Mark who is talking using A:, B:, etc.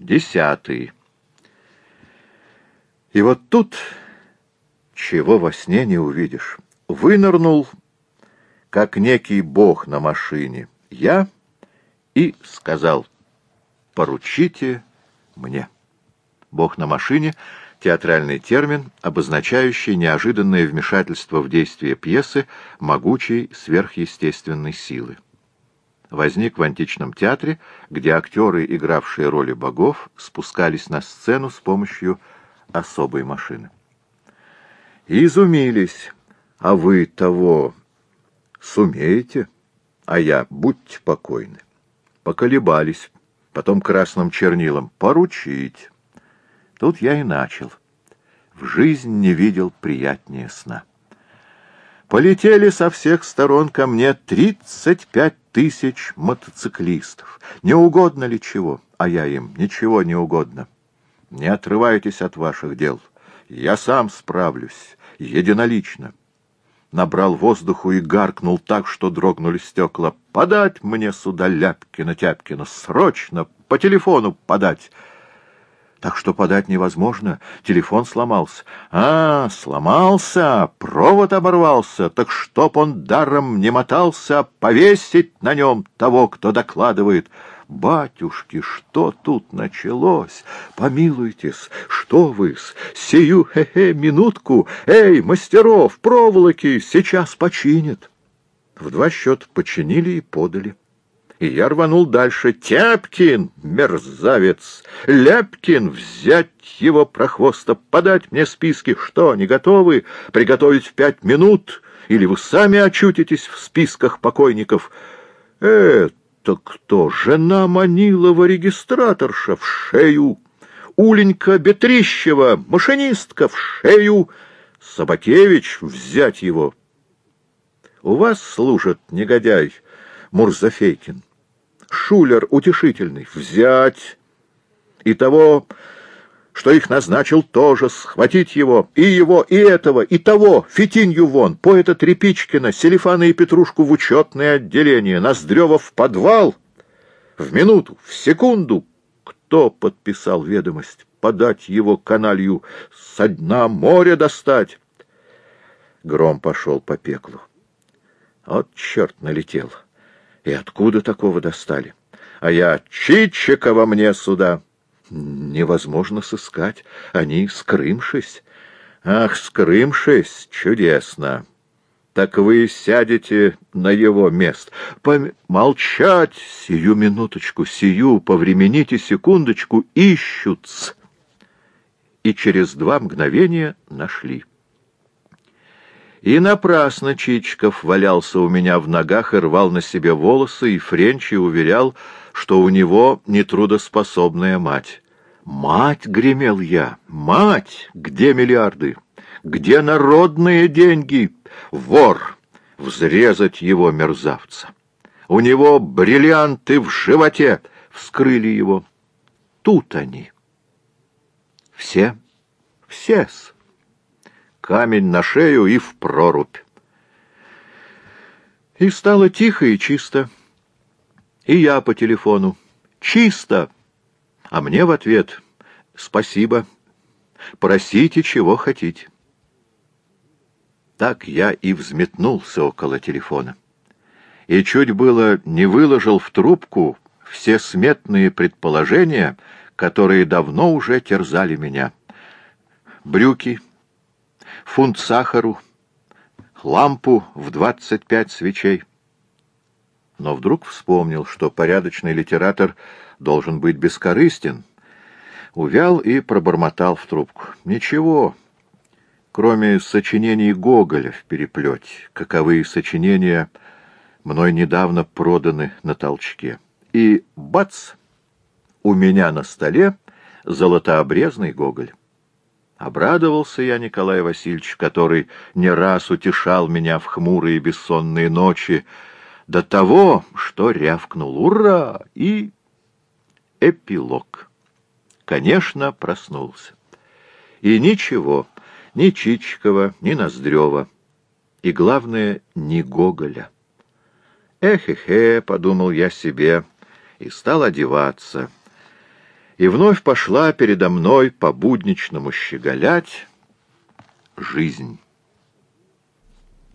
A: Десятый. И вот тут, чего во сне не увидишь, вынырнул, как некий бог на машине, я и сказал, поручите мне. Бог на машине — театральный термин, обозначающий неожиданное вмешательство в действие пьесы могучей сверхъестественной силы. Возник в античном театре, где актеры, игравшие роли богов, спускались на сцену с помощью особой машины. изумились, а вы того сумеете, а я будьте покойны. Поколебались, потом красным чернилом поручить. Тут я и начал. В жизнь не видел приятнее сна. Полетели со всех сторон ко мне тридцать пять тысяч мотоциклистов. Не угодно ли чего? А я им ничего не угодно. Не отрывайтесь от ваших дел. Я сам справлюсь, единолично. Набрал воздуху и гаркнул так, что дрогнули стекла. «Подать мне сюда Ляпкина-Тяпкина! Срочно! По телефону подать!» Так что подать невозможно. Телефон сломался. А, сломался, провод оборвался. Так чтоб он даром не мотался, повесить на нем того, кто докладывает. Батюшки, что тут началось? Помилуйтесь, что вы-с? Сию, хе-хе, минутку. Эй, мастеров, проволоки, сейчас починят. В два счета починили и подали и я рванул дальше. «Тяпкин, мерзавец! Ляпкин, взять его прохвоста, подать мне списки. Что, не готовы? Приготовить в пять минут? Или вы сами очутитесь в списках покойников?» «Это кто? Жена Манилова, регистраторша, в шею!» Уленька Бетрищева, машинистка, в шею!» «Собакевич, взять его!» «У вас служит негодяй Мурзафейкин». Шулер утешительный. Взять. И того, что их назначил, тоже схватить его. И его, и этого, и того. Фитинью вон, поэта Трепичкина, Селифана и Петрушку в учетное отделение, Ноздрева в подвал. В минуту, в секунду. Кто подписал ведомость? Подать его каналью, со дна моря достать. Гром пошел по пеклу. Вот черт налетел. И откуда такого достали? А я Чичикова мне сюда. Невозможно сыскать. Они скрымшись. Ах, скрымшись, чудесно. Так вы сядете на его место. Пом... Молчать! Сию минуточку, сию, повремените секундочку, ищутся. И через два мгновения нашли. И напрасно Чичиков валялся у меня в ногах и рвал на себе волосы, и Френчи уверял, что у него нетрудоспособная мать. «Мать!» — гремел я. «Мать! Где миллиарды? Где народные деньги? Вор! Взрезать его, мерзавца! У него бриллианты в животе!» Вскрыли его. Тут они. Все, все-с камень на шею и в прорубь. И стало тихо и чисто. И я по телефону. Чисто! А мне в ответ «Спасибо. Просите, чего хотите». Так я и взметнулся около телефона. И чуть было не выложил в трубку все сметные предположения, которые давно уже терзали меня. Брюки — фунт сахару, лампу в двадцать пять свечей. Но вдруг вспомнил, что порядочный литератор должен быть бескорыстен, увял и пробормотал в трубку. Ничего, кроме сочинений Гоголя в переплете, каковые сочинения мной недавно проданы на толчке. И бац! У меня на столе золотообрезный Гоголь. Обрадовался я Николай Васильевич, который не раз утешал меня в хмурые бессонные ночи, до того, что рявкнул «Ура!» и эпилог. Конечно, проснулся. И ничего, ни Чичикова, ни Ноздрева, и, главное, ни Гоголя. «Эх-эхе», — подумал я себе, и стал одеваться — И вновь пошла передо мной по будничному щеголять жизнь.